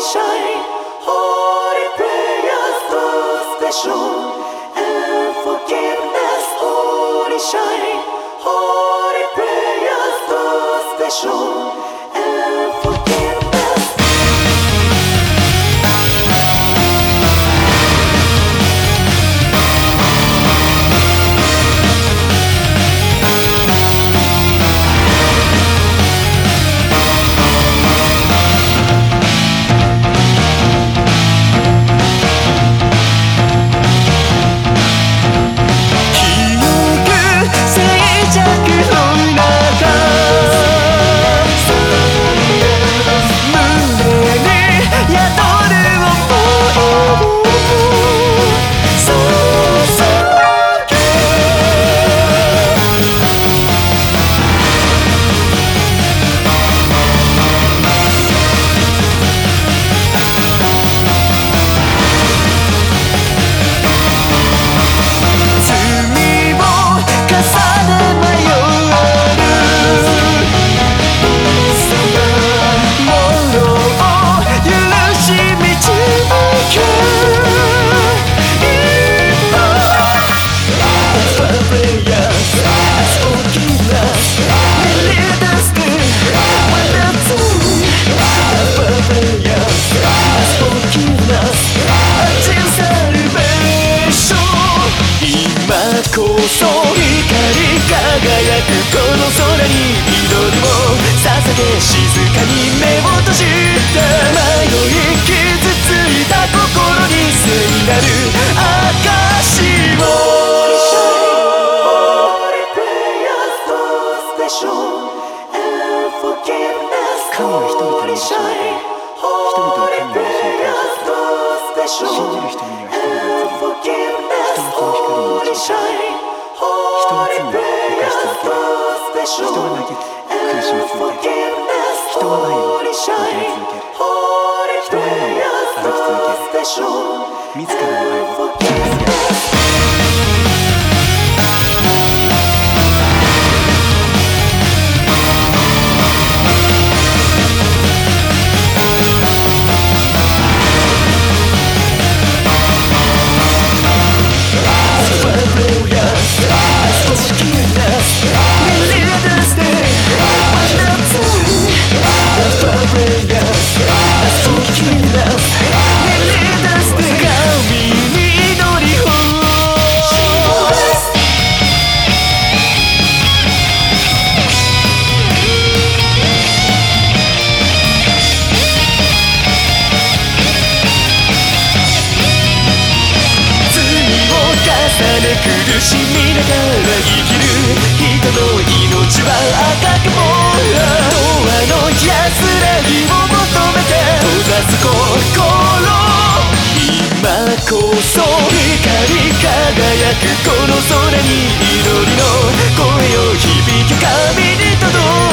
shine, holy prayers, love special, and forgiveness, holy shine, holy prayers, special, and 神は人々の命を与え人々は神のを信じる人には移り人はその光に満ち人は罪を犯し続ける人は苦しみ続け人は愛を続ける人はを歩き続ける自らの愛を苦しみながら生きる人の命は赤くかも永遠の安らぎを求めて閉ざす心今こそ光り輝くこの空に祈りの声を響き神に届く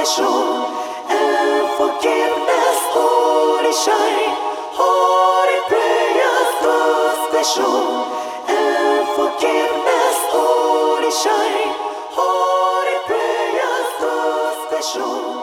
and forgiveness. Holy shine, holy prayers, special. and forgiveness. Holy shine, holy prayers, special.